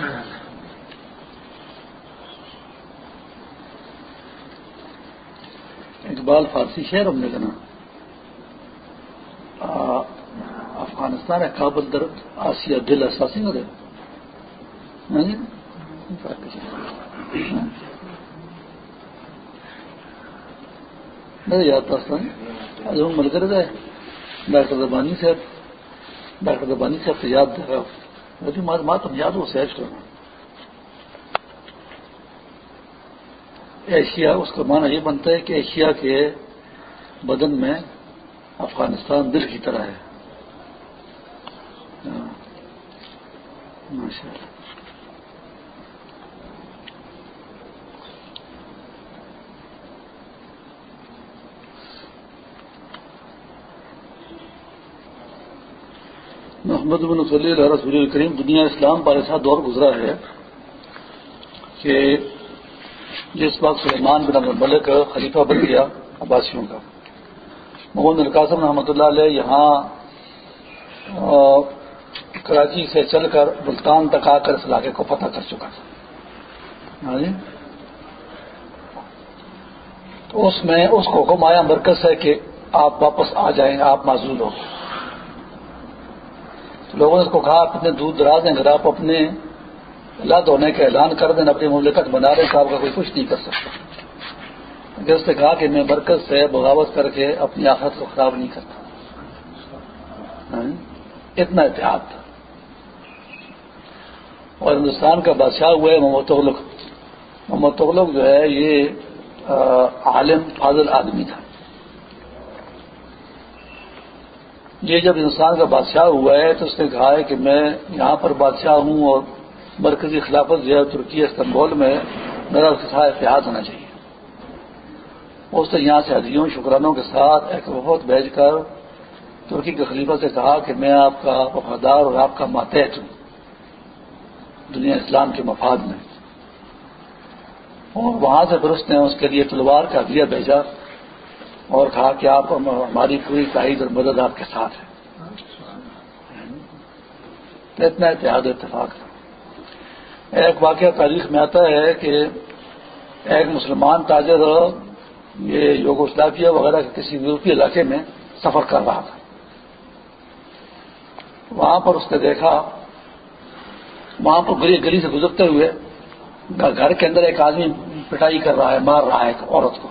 ہاں۔ اقبال فارسی شہر ہم نے کہنا۔ افغانستان ہے، کابل درد آسیہ، دل احساسی ہو ہاں جی؟ ہاں۔ میرے یاد تھا مل کر ڈاکٹر زبانی صاحب، ڈاکٹر زبانی صاحب سے یاد دے رہا مات تم یاد ہو سیچ کرنا۔ ایشیا، اس کا معنی یہ بنتا ہے کہ ایشیا کے بدن میں افغانستان دل کی طرح ہے۔ ہاں۔ ماشاء اللہ محمد بن صلی اللہ رسول الکریم دنیا اسلام پر ایسا دور گزرا ہے کہ جس وقت سلیمان بن عبد ملک خلیفہ بن گیا عباسیوں کا۔ محمد القاسم رحمۃ اللہ علیہ یہاں کراچی سے چل کر ملتان تک آ کر اس علاقے کو فتح کر چکا تھا۔ ہاں جی؟ تو اس میں اس کو حکم آیا مرکز ہے کہ آپ واپس آ جائیں، آپ معذول ہو۔ تو لوگوں نے اس کو کہا، آپ اتنے دور دراز ہیں اگر آپ اپنے لد ہونے کا اعلان کر دیں، اپنی مملکت بنا رہے صاحب کا کوئی کچھ نہیں کر سکتا۔ اگر اس نے کہا کہ میں برکت سے بغاوت کر کے اپنی آخرت کو خراب نہیں کرتا۔ ہاں؟ اتنا اتحاد تھا۔ اور ہندوستان کا بادشاہ ہوا ہے محمد تغلق۔ محمد تغلق جو ہے، یہ عالم، فاضل آدمی تھا۔ یہ جب ہندوستان کا بادشاہ ہوا ہے تو اس نے کہا ہے کہ میں یہاں پر بادشاہ ہوں اور مرکزی خلافت جو ہے ترکی استنبول میں میرا اس کے ساتھ اتحاد ہونا چاہیے۔ اس نے یہاں سے ہدیوں شکرانوں کے ساتھ ایک وفد بھیج کر ترکی کے خلیفہ سے کہا کہ میں آپ کا وفادار اور آپ کا ماتحت ہوں۔ دنیا اسلام کے مفاد میں۔ اور وہاں سے پھر اس نے اس کے لیے تلوار کا دیا بھیجا۔ اور کہا کہ آپ ہماری پوری تائید اور مدد آپ کے ساتھ ہے۔ تو اتنا اتحاد اتفاق تھا ایک واقعہ تاریخ میں آتا ہے کہ ایک مسلمان تاجر یہ یوگوسلافیا وغیرہ کے کسی یورپی علاقے میں سفر کر رہا تھا۔ وہاں پر اس نے دیکھا، وہاں پر گلی گلی سے گزرتے ہوئے گھر کے اندر ایک آدمی پٹائی کر رہا ہے، مار رہا ہے ایک عورت کو۔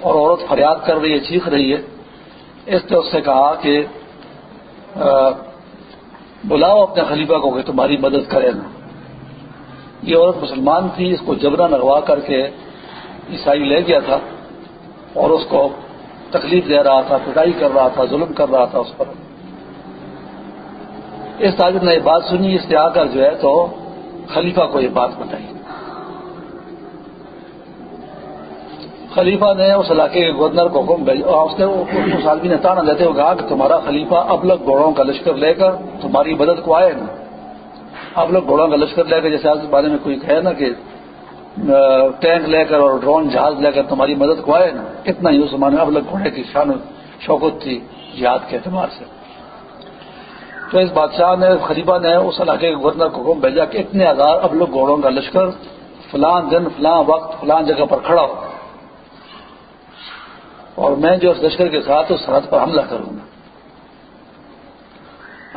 اور عورت فریاد کر رہی ہے، چیخ رہی ہے۔ اس نے اس سے کہا کہ بلاؤ اپنے خلیفہ کو کہ تمہاری مدد کرے نا۔ یہ عورت مسلمان تھی، اس کو جبرا نگوا کر کے عیسائی لے گیا تھا اور اس کو تکلیف دے رہا تھا پٹائی کر رہا تھا، ظلم کر رہا تھا اس پر۔ اس تاجر نے یہ بات سنی، اس نے آ کر جو ہے تو خلیفہ کو یہ بات بتائی۔ خلیفہ نے اس علاقے کے گورنر کو حکم بھیجا اس نے اس آدمی نے تانا دیتے ہوئے کہا کہ تمہارا خلیفہ اب لوگ گھوڑوں کا لشکر لے کر تمہاری مدد کو آئے نا۔ اب لوگ گھوڑوں کا لشکر لے کر جیسے آج کے بارے میں کوئی کہے نا کہ ٹینک لے کر اور ڈرون جہاز لے کر تمہاری مدد کو آئے نا۔ اتنا ہی اس زمانے میں اب لوگ گھوڑے کی شان شوقت تھی جہاد کے اعتبار سے۔ تو اس بادشاہ نے، خلیفہ نے اس علاقے کے گورنر کو حکم بھیجا کہ اتنے ہزار اب لوگ گھوڑوں کا لشکر فلان دن، فلاں وقت فلان جگہ پر کھڑا ہو۔ اور میں جو اس لشکر کے ساتھ اس سرحد پر حملہ کروں گا۔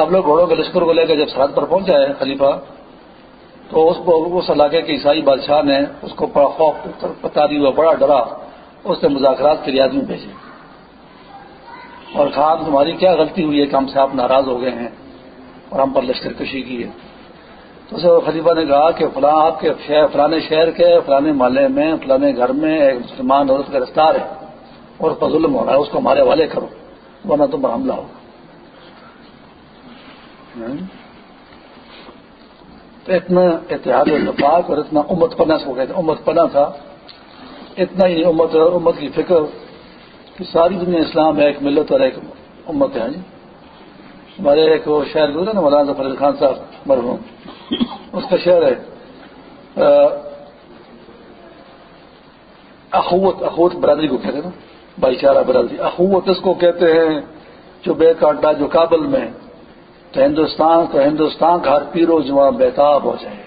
اب لوگ گھوڑوں کے لشکر کو لے کر جب سرحد پر پہنچا ہے خلیفہ، تو اس کو اس علاقے کے عیسائی بادشاہ نے اس کو بڑا خوف بتا دی ہوا بڑا ڈرا۔ اس نے مذاکرات کے لیے آدمی بھیجے۔ اور کہا تمہاری کیا غلطی ہوئی؟ ہے کہ ہم سے آپ ناراض ہو گئے ہیں اور ہم پر لشکر کشی کی ہے۔ تو اسے خلیفہ نے کہا کہ فلاں، آپ کے فلانے شہر کے فلانے محلے میں فلانے گھر میں ایک مسلمان عورت گرفتار ہے۔ اور اس پر ظلم ہو رہا ہے، اس کو ہمارے والے کرو، ورنہ تم پر حملہ ہوگا۔ تو اتنا اتحاد اتفاق اور اتنا امت پنا کو کہتے امت پنا تھا۔ اتنا ہی امت امت کی فکر کہ ساری دنیا اسلام ہے، ایک ملت اور ایک امت ہے جی۔ ہمارے ایک وہ شہر گزرے نا، مولانا ظفر خان صاحب مرحوم، اس کا شہر ہے۔ اخوت اخوت برادری کو کہتے ہیں نا۔ بھائی چارہ برادری اخوت اس کو کہتے ہیں جو بے کاٹا جو کابل میں تو ہندوستان تو ہندوستان کا ہر پیرو جوان بیتاب ہو جائے۔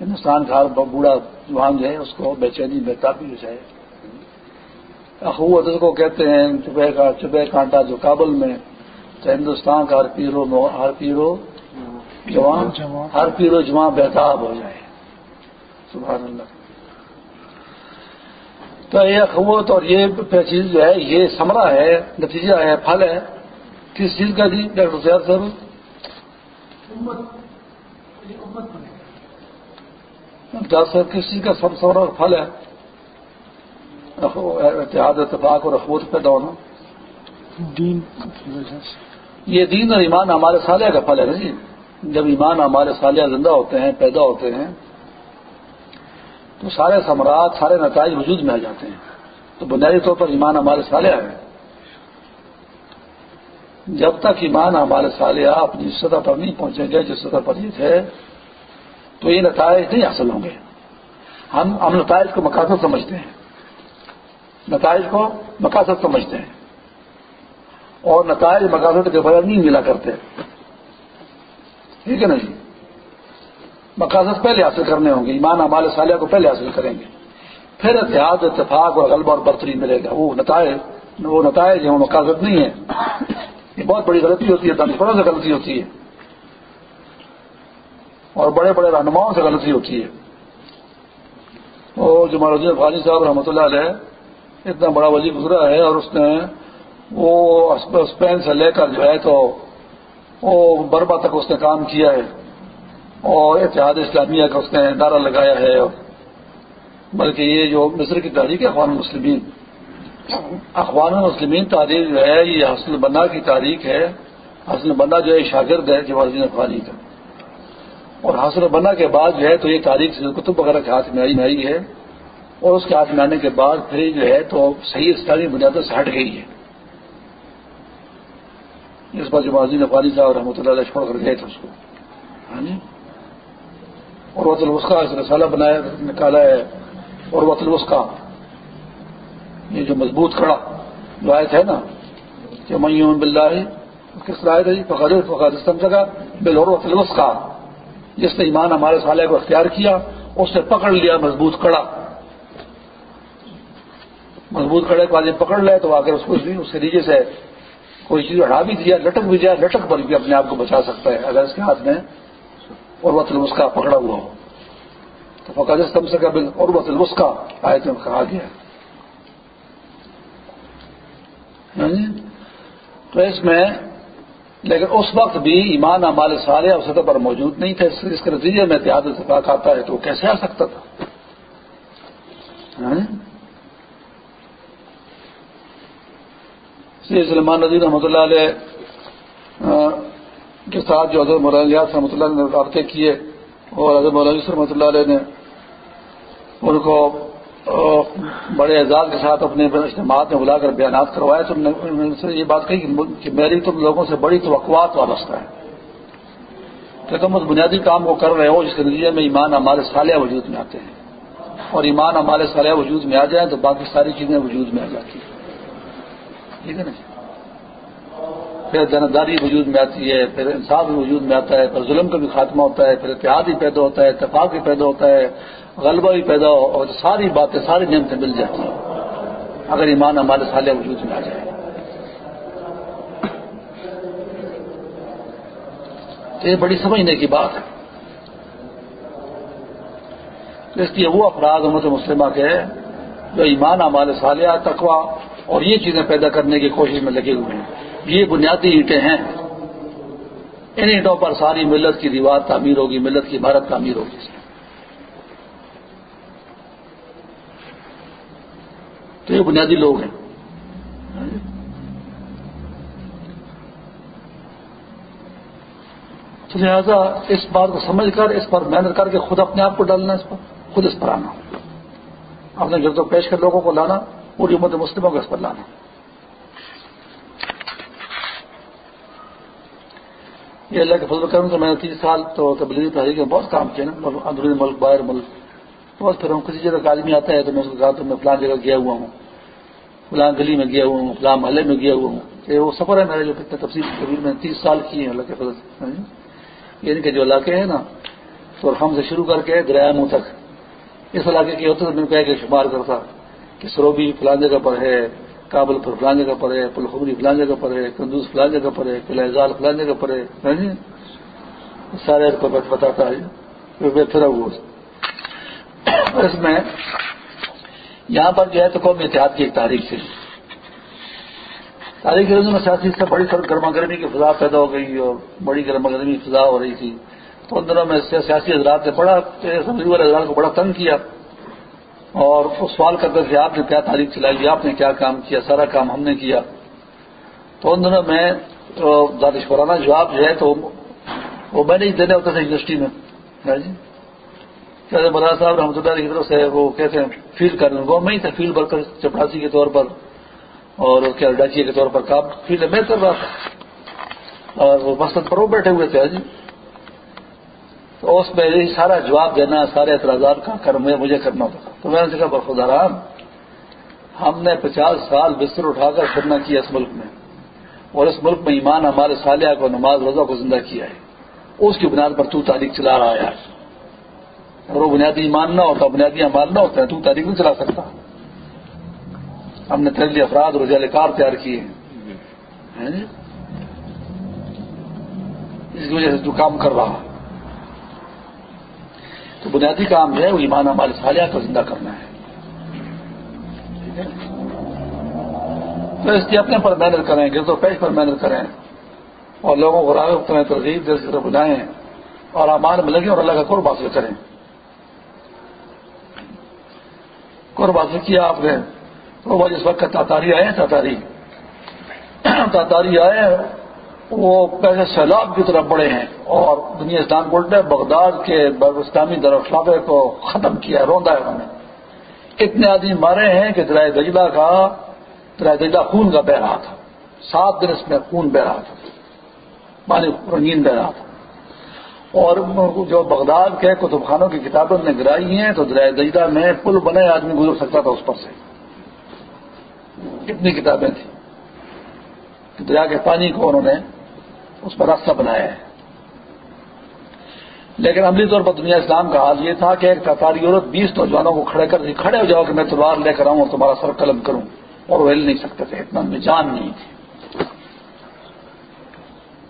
ہندوستان کا ہر بوڑھا جوان جو ہے اس کو بے چینی بیتابی ہو جائے۔ اخوت اس کو کہتے ہیں چبے کا چبے کانٹا جو کابل میں تو ہندوستان کا ہر پیرو ہر پیرو جوان۔ ہر پیرو جوان بیتاب ہو جائے۔ سبحان اللہ۔ تو یہ اخوت اور یہ چیز جو ہے یہ سمرا ہے نتیجہ ہے پھل ہے۔ کس چیز کا جی؟ ڈاکٹر سیاد صاحب۔ ڈاکٹر صاحب کس چیز کا سب سمرا اور پھل ہے؟ اتحاد اتفاق اور اخوت پیدا ہونا۔ دین۔ یہ دین اور ایمان ہمارے سالیہ کا پھل ہے نا جی۔ جب ایمان ہمارے سالیہ زندہ ہوتے ہیں پیدا ہوتے ہیں تو سارے ثمرات، سارے نتائج وجود میں آ جاتے ہیں۔ تو بنیادی طور پر ایمان ہمارے سالیہ ہے جب تک ایمان ہمارے سالیہ اپنی سطح پر نہیں پہنچیں گے، جس سطح پر یہ تھے، تو یہ نتائج نہیں حاصل ہوں گے۔ ہم ہم نتائج کو مقاصد سمجھتے ہیں۔ نتائج کو مقاصد سمجھتے ہیں۔ اور نتائج مقاصد کے بغیر نہیں ملا کرتے۔ ٹھیک ہے نا جی؟ مقاصد پہلے حاصل کرنے ہوں گے، ایمان ہمارے سالیہ کو پہلے حاصل کریں گے۔ پھر اتحاد، اتفاق اور غلبہ اور برتری ملے گا۔ وہ نتائج وہ نتائج ہیں، وہ مقاصد نہیں ہے یہ بہت بڑی غلطی ہوتی ہے دانشوروں سے غلطی ہوتی ہے۔ اور بڑے بڑے رہنماؤں سے غلطی ہوتی ہے۔ وہ جو مہاراجی افغانی صاحب رحمۃ اللہ علیہ، اتنا بڑا وزیر گزرا ہے اور اس نے وہ اسپین سے لے کر جو ہے تو وہ بربا تک اس نے کام کیا ہے۔ اور اتحاد اسلامیہ کا اس نے نعرہ لگایا ہے۔ بلکہ یہ جو مصر کی تاریخ ہے، اخوان المسلمین۔ اخوان المسلمین تاریخ جو ہے، یہ حسن بنا کی تاریخ ہے۔ حسن بنا جو ہے شاگرد ہے جوازین افغانی کا۔ اور حسن بنا کے بعد جو ہے، تو یہ تاریخ کتب وغیرہ کے ہاتھ میں آئی آئی ہے۔ اور اس کے ہاتھ میں آنے کے بعد پھر جو ہے، تو صحیح اسلامی بنیادوں سے ہٹ گئی ہے۔ اس پر جو معذین افغانی صاحب رحمۃ اللہ علیہ چھوڑ کر گئے تھے اس کو۔ ہاں جی؟ اور وط الوسخا رسالہ بنایا، نکالا ہے، اور وط الوسخا۔ یہ جو مضبوط کھڑا جو آئے تھے نا، کہ میوم بلّہ کس طرح تھے فخر فخر جگہ بل اور وط الوسخا۔ جس نے ایمان ہمارے سالے کو اختیار کیا، اس نے پکڑ لیا مضبوط کڑا مضبوط کڑے کو آج پکڑ لے تو آگر اس کو اس کے نیچے سے کوئی چیز ہٹا بھی دیا، لٹک بھی جائے لٹک پر بھی اپنے آپ کو بچا سکتا ہے۔ اگر اس کے ہاتھ میں اور وط اس کا پکڑا ہوا ہو۔ تو فقاد استم سے قبل اور وط اس کا آئے کہا گیا ہاں جی؟ تو اس میں لیکن اس وقت بھی ایمان ہمارے سارے اور سطح پر موجود نہیں تھے، اس کے نتیجے میں اتحاد اتفاق آتا ہے تو وہ کیسے آ سکتا تھا؟ ہاں جی؟ سلمان نظیر رحمۃ اللہ علیہ کے ساتھ جو حضرت مولانا رحمۃ اللہ نے رابطے کیے اور حضرت مولانا رحمۃ اللہ علیہ نے ان کو بڑے اعزاز کے ساتھ اپنے اجتماعات میں بلا کر بیانات کروائے تو انہوں نے سے یہ بات کہی کہ میری تم لوگوں سے بڑی توقعات وابستہ ہے۔ کہ تم اس بنیادی کام کو کر رہے ہو جس کے نتیجے میں ایمان ہمارے سالیہ وجود میں آتے ہیں۔ اور ایمان ہمارے سالیہ وجود میں آ جائیں تو باقی ساری چیزیں وجود میں آ جاتی ہیں۔ ٹھیک ہے نا جی؟ پھر جانداری وجود میں آتی ہے، پھر انصاف بھی وجود میں آتا ہے، پھر ظلم کا بھی خاتمہ ہوتا ہے، پھر اتحاد بھی پیدا ہوتا ہے، اتفاق بھی پیدا ہوتا ہے، غلبہ بھی پیدا ہو اور ساری باتیں، ساری نعمتیں مل جاتی ہیں۔ اگر ایمان ہمارے سالے وجود میں آ جائے۔ تو یہ بڑی سمجھنے کی بات ہے۔ تو اس لیے وہ افراد امت مسلمہ کے جو ایمان ہمارے سالیہ تقوا اور یہ چیزیں پیدا کرنے کی کوشش میں لگے ہوئے ہیں۔ یہ بنیادی اینٹیں ہیں۔ ان اینٹوں پر ساری ملت کی دیوار تعمیر ہوگی، ملت کی عمارت تعمیر ہوگی۔ تو یہ بنیادی لوگ ہیں۔ تو لہٰذا اس بات کو سمجھ کر، اس پر محنت کر کے خود اپنے آپ کو ڈالنا، اس پر خود اس پر آنا۔ اپنے گرد و پیش کر لوگوں کو لانا، پوری امت مسلموں کو اس پر لانا۔ یہ اللہ کے فضل کروں تو میں نے تیس سال تو تبلیغی تحریک میں بہت کام کیا نا اندرونی ملک، باہر ملک۔ بہت پھر ہم کسی جگہ کا آدمی آتا ہے تو میں اس کو کہا تو میں فلان جگہ گیا ہوا ہوں۔ فلاں گلی میں گیا ہوا ہوں، فلاں محلے میں گیا ہوا ہوں۔ یہ وہ سفر ہے میرے جو کتنے تفصیل کبیر میں تیس سال کیے ہیں اللہ کے فضل ہاں جی؟ یعنی کہ جو علاقے ہیں نا، تو ہم سے شروع کر کے دریا تک۔ اس علاقے کی ہوتے میں کہہ کے شمار کرتا کہ سروبی فلاں جگہ پر ہے۔ کابل پر فلاں جگہ پر ہے پلخبری فلاں جگہ پر ہے، کندوز فلاں جگہ پر ہے قلعہ فلاں جگہ پر ہے جی؟ سارے بتاتا ہے۔ پھر وہ اس میں یہاں پر جو ہے تو قومی اتحاد کی ایک تاریخ تھی تاریخ میں سیاسی سے بڑی گرما گرمی کی فضا پیدا ہو گئی اور بڑی گرما گرمی کی فضا ہو رہی تھی۔ تو ان دنوں میں سیاسی حضرات نے بڑا حضرات کو بڑا تنگ کیا۔ اور وہ سوال کرتے تھے آپ نے کیا تاریخ چلائی آپ نے کیا کام کیا، سارا کام ہم نے کیا۔ تو ان دنوں میں دانشورانہ جواب جو ہے، تو وہ میں نہیں دینے ہوتا تھا یونیورسٹی میں۔ ہاں جی؟ بلا صاحب رحمۃ اللہ کی طرف سے وہ کہتے ہیں فیلڈ کرنے وہ میں ہی تھا فیلڈ ورکر چپڑاسی کے طور پر اور کیا ڈاچیے کے طور پر کام۔ فیلڈ میں کر رہا تھا۔ اور وہ مسجد پر وہ بیٹھے ہوئے تھے ہاں جی؟ تو اس میں یہی سارا جواب دینا سارے اعتراضات کا کر مجھے کرنا تھا۔ تو میں نے کہا برخدا رام ہم نے پچاس سال بستر اٹھا کر کرنا کیا اس ملک میں۔ اور اس ملک میں ایمان، ہمارے سالیہ کو، نماز، روزہ کو زندہ کیا ہے۔ اس کی بنیاد پر تو تاریخ چلا رہا ہے۔ اگر وہ بنیادی ایمان نہ ہوتا، بنیادی امال نہ ہوتا ہے تو تاریخ نہیں چلا سکتا۔ ہم نے تیرلی افراد اور رجال کار تیار کیے۔ ہیں اس کی وجہ سے تو کام کر رہا۔ تو بنیادی کام جو ہے وہ ایمان ہمارے سالیہ کو زندہ کرنا ہے۔ تو اس کے اپنے پر محنت کریں، گرد و پیش پر محنت کریں اور لوگوں کو راغب کریں، ترغیب دل سے بلائیں اور امان میں لگیں اور اللہ کا قرب حاصل کریں۔ قرب حاصل کیا آپ نے؟ تو جس وقت تاتاری آئے، تاتاری۔ تاتاری آئے وہ پیسے سیلاب کی طرف بڑے ہیں اور دنیا اسلام بولتے ہیں، بغداد کے اسلامی درخلافے کو ختم کیا، روندا ہے انہوں نے۔ اتنے آدمی مارے ہیں کہ درائے دجلہ کا درائے دجلہ خون کا بہ رہا تھا۔ سات دن اس میں خون بہ رہا تھا۔ پانی رنگین بہ رہا تھا۔ اور جو بغداد کے کتب خانوں کی کتابیں نے گرائی ہیں، تو درائے دجلہ میں پل بنے آدمی گزر سکتا تھا اس پر سے۔ کتنی کتابیں تھیں۔ دریا کے پانی کو انہوں نے اس پر راستہ بنایا ہے۔ لیکن عملی طور پر دنیا اسلام کا حال یہ تھا کہ ایک تاتاری عورت بیس نوجوانوں کو کھڑے کر کھڑے ہو جاؤ کہ میں تلوار لے کر آؤں اور تمہارا سر قلم کروں۔ اور وہ ہل نہیں سکتے تھے، اتنا میں جان نہیں تھی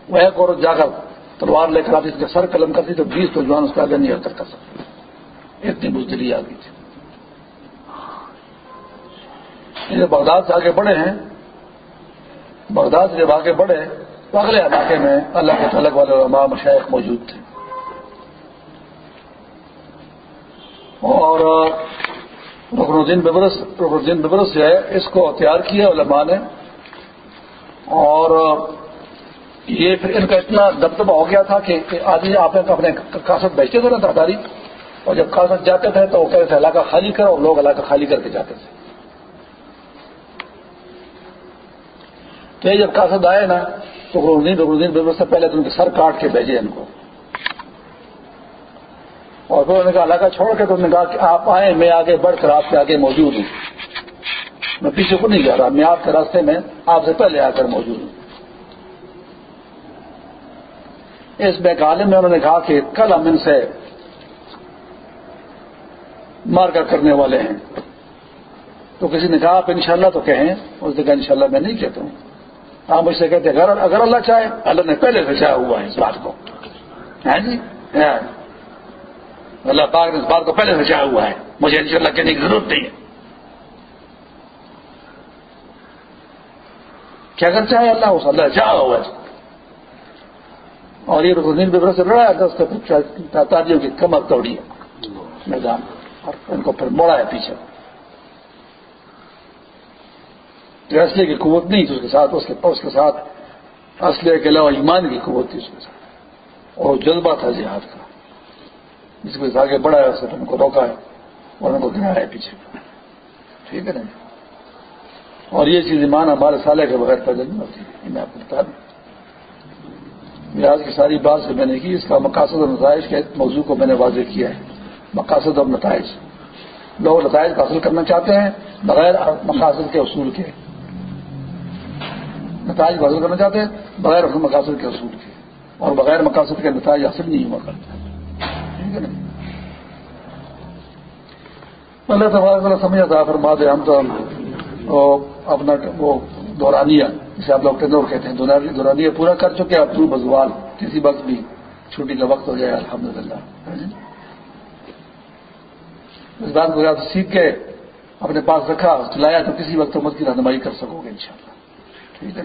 وہ ایک عورت جا کر تلوار لے کر آتی، اس کے سر قلم کرتی تو بیس نوجوان اس کا آگے نہیں حرکت کر سکتے۔ اتنی بزدلی آ گئی تھی۔ بغداد سے آگے بڑھے ہیں، بغداد سے جب آگے بڑھے تو اگلے علاقے میں اللہ کے طلق والے علماء مشائق موجود تھے۔ اور رکن الدین ببرس، رکن الدین ببرس جو ہے، اس کو تیار کیا علماء نے۔ اور یہ پھر ان کا اتنا دبدبا ہو گیا تھا کہ آدمی آپ اپنے کاسٹ بیچتے تھے نا ترداری جی۔ اور جب کاسٹ جاتے تھے تو وہ کہتے تھے، علاقہ خالی کرو اور لوگ علاقہ خالی کر کے جاتے تھے۔ تو یہ جب کاسد آئے نا تو رکن الدین سے پہلے تو ان کے سر کاٹ کے بھیجے ان کو۔ اور پھر انہوں نے کہا علاقہ چھوڑ کے تو انہوں نے کہا کہ آپ آئیں، میں آگے بڑھ کر آپ کے آگے موجود ہوں۔ میں پیچھے کو نہیں جا رہا، میں آپ کے راستے میں آپ سے پہلے آ کر موجود ہوں۔ اس میں عالم میں انہوں نے کہا کہ کل ہم ان سے مار کر کرنے والے ہیں۔ تو کسی نے کہا، آپ انشاءاللہ تو کہیں، اس نے کہا انشاءاللہ میں نہیں کہتا ہوں۔ آپ مجھ سے کہتے اگر اگر اللہ چاہے، اللہ نے پہلے سے چاہا ہوا ہے اس بات کو۔ ہے جی؟ ہاں۔ اللہ پاک نے اس بات کو پہلے سے چاہا ہوا ہے۔ مجھے انشاءاللہ کہنے کی ضرورت نہیں ہے۔ کیا اگر چاہے اللہ اس اللہ چاہا ہوا ہے۔ اور یہ رکن ببر سے لڑا ہے تاجیوں کی کمر توڑی ہے۔ میدان اور ان کو پھر موڑا ہے پیچھے۔ اسلحے کی قوت نہیں تھی اس کے ساتھ، اس کے اس کے ساتھ اسلحے کے علاوہ ایمان کی قوت تھی اس کے ساتھ۔ اور جذبہ تھا جہاد کا۔ جس کو آگے بڑھا ہے، اس نے ان کو روکا ہے اور ان کو گرایا ہے پیچھے۔ ٹھیک ہے نا جی؟ اور یہ چیز ایمان ہمارے سالے کے بغیر پیدا نہیں ہوتی۔ یہ میں آپ کو بتا دوں۔ آج کی ساری بات سے میں نے کی، اس کا مقاصد اور نتائج کے موضوع کو میں نے واضح کیا ہے۔ مقاصد اور نتائج۔ لوگ نتائج حاصل کرنا چاہتے ہیں بغیر مقاصد کے، اصول کے۔ نتائج حاصل کرنا چاہتے ہیں، بغیر مقاصد کے اصول کے۔ اور بغیر مقاصد کے نتائج حاصل نہیں ہوا کرتے۔ ہے اللہ تبارک سمجھ تھا فرما دے ہم تو اپنا وہ دورانیہ، جسے آپ لوگ ٹینور کہتے ہیں، دورانیہ پورا کر چکے، اب تو بزوال، کسی وقت بھی چھٹی کا وقت ہو جائے الحمد للہ جی؟ اس بات کو سیکھ کے اپنے پاس رکھا، چلایا، تو کسی وقت مت کی رہنمائی کر سکو گے، انشاءاللہ۔ ٹھیک ہے۔